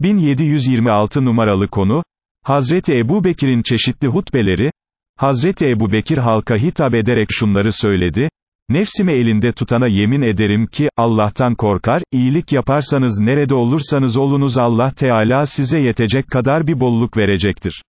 1726 numaralı konu, Hazreti Ebu Bekir'in çeşitli hutbeleri, Hazreti Ebu Bekir halka hitap ederek şunları söyledi, Nefsimi elinde tutana yemin ederim ki, Allah'tan korkar, iyilik yaparsanız nerede olursanız olunuz Allah Teala size yetecek kadar bir bolluk verecektir.